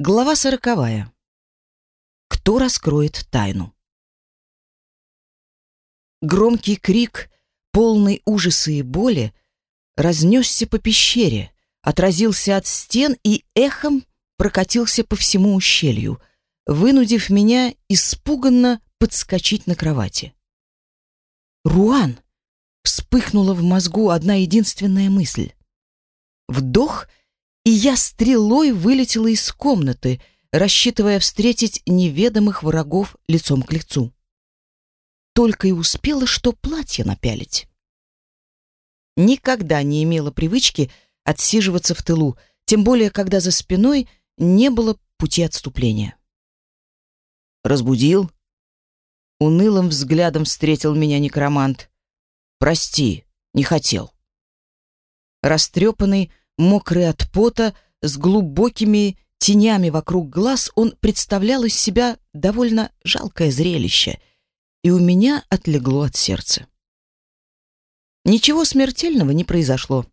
Глава сороковая. Кто раскроет тайну? Громкий крик, полный ужаса и боли, разнесся по пещере, отразился от стен и эхом прокатился по всему ущелью, вынудив меня испуганно подскочить на кровати. «Руан!» — вспыхнула в мозгу одна единственная мысль. Вдох — и я стрелой вылетела из комнаты, рассчитывая встретить неведомых врагов лицом к лицу. Только и успела, что платье напялить. Никогда не имела привычки отсиживаться в тылу, тем более, когда за спиной не было пути отступления. «Разбудил?» Унылым взглядом встретил меня некромант. «Прости, не хотел». Растрепанный, Мокрый от пота, с глубокими тенями вокруг глаз, он представлял из себя довольно жалкое зрелище, и у меня отлегло от сердца. Ничего смертельного не произошло.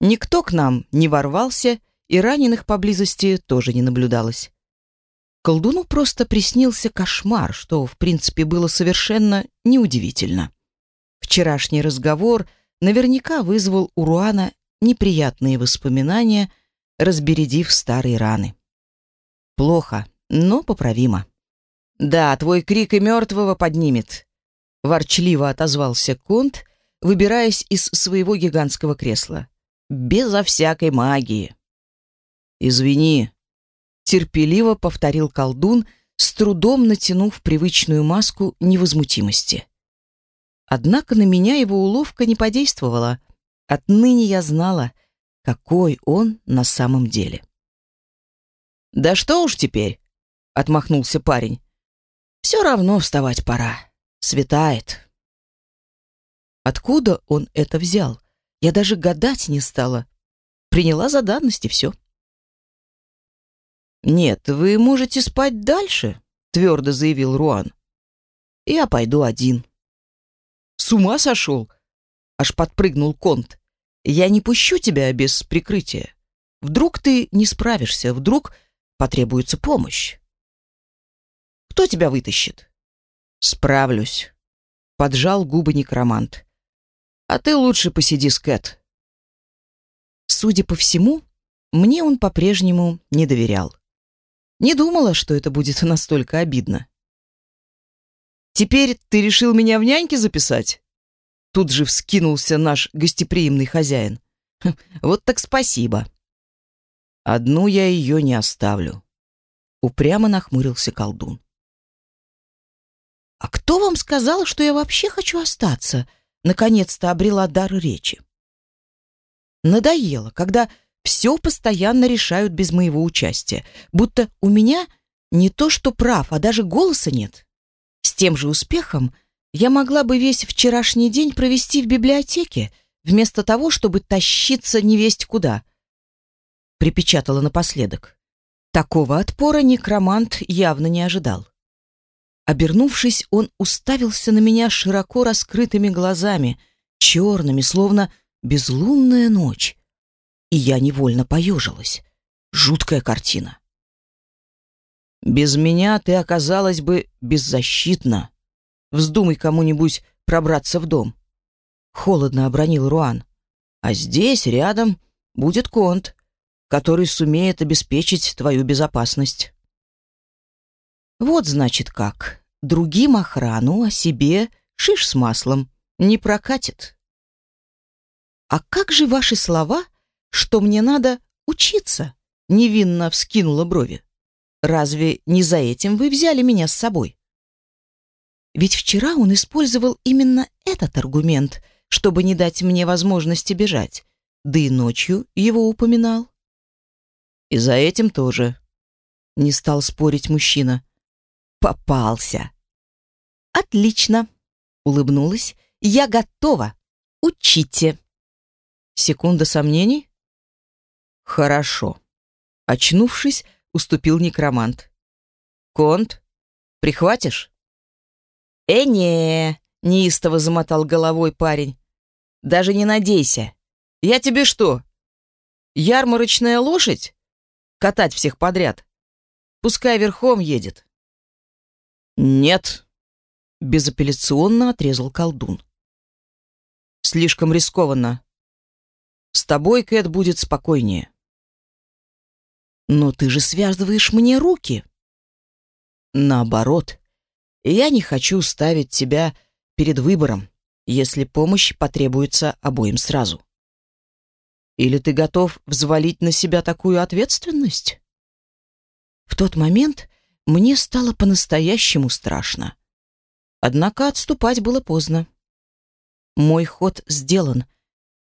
Никто к нам не ворвался, и раненых поблизости тоже не наблюдалось. Колдуну просто приснился кошмар, что, в принципе, было совершенно неудивительно. Вчерашний разговор наверняка вызвал у Руана неприятные воспоминания, разбередив старые раны. Плохо, но поправимо. «Да, твой крик и мертвого поднимет», — ворчливо отозвался Конт, выбираясь из своего гигантского кресла. «Безо всякой магии». «Извини», — терпеливо повторил колдун, с трудом натянув привычную маску невозмутимости. Однако на меня его уловка не подействовала — Отныне я знала, какой он на самом деле. «Да что уж теперь?» — отмахнулся парень. «Все равно вставать пора. Светает». Откуда он это взял? Я даже гадать не стала. Приняла за данность и все. «Нет, вы можете спать дальше», — твердо заявил Руан. «Я пойду один». «С ума сошел?» — аж подпрыгнул Конт. Я не пущу тебя без прикрытия. Вдруг ты не справишься, вдруг потребуется помощь. Кто тебя вытащит? Справлюсь. Поджал губы некромант. А ты лучше посиди с Кэт. Судя по всему, мне он по-прежнему не доверял. Не думала, что это будет настолько обидно. Теперь ты решил меня в няньки записать? Тут же вскинулся наш гостеприимный хозяин. «Хм, вот так спасибо. Одну я ее не оставлю. Упрямо нахмурился колдун. А кто вам сказал, что я вообще хочу остаться? Наконец-то обрела дар речи. Надоело, когда все постоянно решают без моего участия, будто у меня не то что прав, а даже голоса нет. С тем же успехом я могла бы весь вчерашний день провести в библиотеке, вместо того, чтобы тащиться невесть куда. Припечатала напоследок. Такого отпора некромант явно не ожидал. Обернувшись, он уставился на меня широко раскрытыми глазами, черными, словно безлунная ночь. И я невольно поежилась. Жуткая картина. «Без меня ты оказалась бы беззащитна», Вздумай кому-нибудь пробраться в дом. Холодно обронил Руан. А здесь, рядом, будет Конт, который сумеет обеспечить твою безопасность. Вот значит как. Другим охрану, а себе шиш с маслом. Не прокатит. А как же ваши слова, что мне надо учиться? Невинно вскинула брови. Разве не за этим вы взяли меня с собой? Ведь вчера он использовал именно этот аргумент, чтобы не дать мне возможности бежать. Да и ночью его упоминал. И за этим тоже. Не стал спорить мужчина. Попался. Отлично. Улыбнулась. Я готова. Учите. Секунда сомнений? Хорошо. Очнувшись, уступил некромант. Конт, прихватишь? «Э, не!» — неистово замотал головой парень. «Даже не надейся. Я тебе что, ярмарочная лошадь? Катать всех подряд, Пускай верхом едет. Нет, безапелляционно отрезал колдун. Слишком рискованно. С тобой, Кэт, будет спокойнее. Но ты же связываешь мне руки. Наоборот, я не хочу ставить тебя перед выбором, если помощь потребуется обоим сразу. Или ты готов взвалить на себя такую ответственность? В тот момент мне стало по-настоящему страшно. Однако отступать было поздно. Мой ход сделан.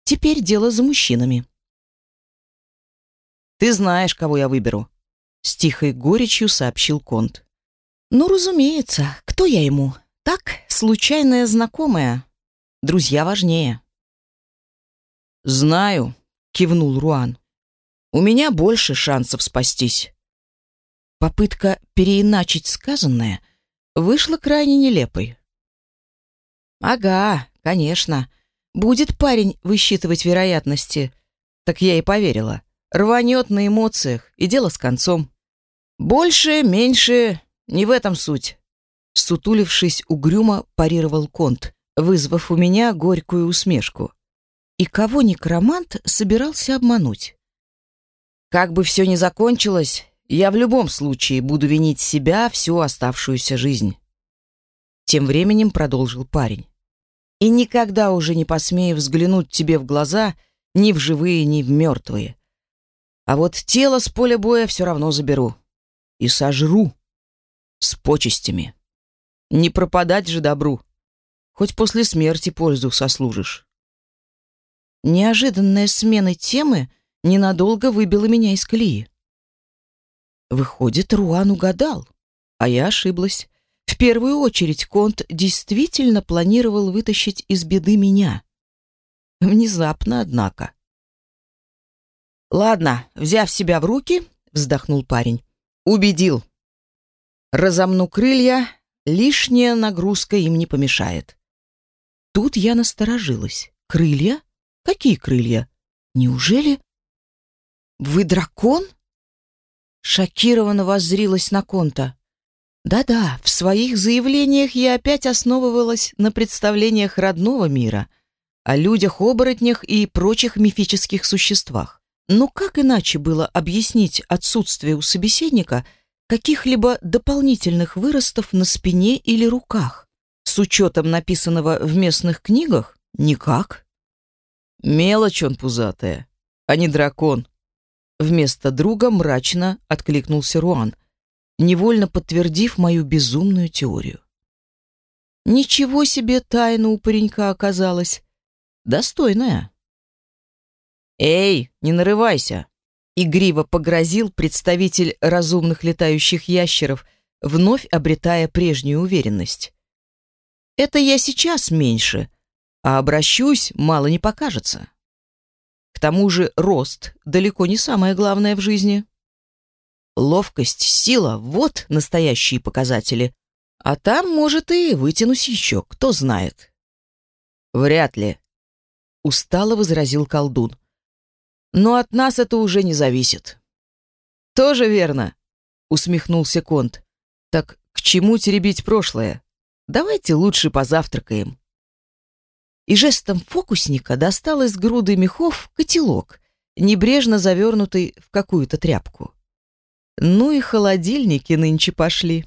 Теперь дело за мужчинами. Ты знаешь, кого я выберу, с тихой горечью сообщил Конт. Ну, разумеется, кто я ему? Так, случайная знакомая. Друзья важнее. Знаю, кивнул Руан. У меня больше шансов спастись. Попытка переиначить сказанное вышла крайне нелепой. Ага, конечно. Будет парень высчитывать вероятности. Так я и поверила. Рванет на эмоциях, и дело с концом. Больше, меньше, не в этом суть. Сутулившись угрюмо, парировал Конт, вызвав у меня горькую усмешку. И кого некромант собирался обмануть? Как бы все ни закончилось, я в любом случае буду винить себя всю оставшуюся жизнь. Тем временем продолжил парень. И никогда уже не посмею взглянуть тебе в глаза ни в живые, ни в мертвые. А вот тело с поля боя все равно заберу. И сожру. С почестями. Не пропадать же добру. Хоть после смерти пользу сослужишь. Неожиданная смена темы ненадолго выбила меня из колеи. Выходит, Руан угадал, а я ошиблась. В первую очередь Конт действительно планировал вытащить из беды меня. Внезапно, однако. «Ладно, взяв себя в руки», — вздохнул парень, — «убедил. Разомну крылья, лишняя нагрузка им не помешает». Тут я насторожилась. «Крылья? Какие крылья? Неужели...» «Вы дракон?» Шокированно воззрилась на Конта. Да-да, в своих заявлениях я опять основывалась на представлениях родного мира, о людях-оборотнях и прочих мифических существах. Но как иначе было объяснить отсутствие у собеседника каких-либо дополнительных выростов на спине или руках? С учетом написанного в местных книгах? Никак. Мелочь он пузатая, а не дракон. Вместо друга мрачно откликнулся Руан, невольно подтвердив мою безумную теорию. Ничего себе тайна у паренька оказалась. Достойная. «Эй, не нарывайся!» Игриво погрозил представитель разумных летающих ящеров, вновь обретая прежнюю уверенность. «Это я сейчас меньше, а обращусь, мало не покажется. К тому же рост далеко не самое главное в жизни». Ловкость, сила — вот настоящие показатели. А там, может, и вытянусь еще, кто знает. Вряд ли. Устало возразил колдун. Но от нас это уже не зависит. Тоже верно, усмехнулся Конт. Так к чему теребить прошлое? Давайте лучше позавтракаем. И жестом фокусника достал из груды мехов котелок, небрежно завернутый в какую-то тряпку. Ну и холодильники нынче пошли.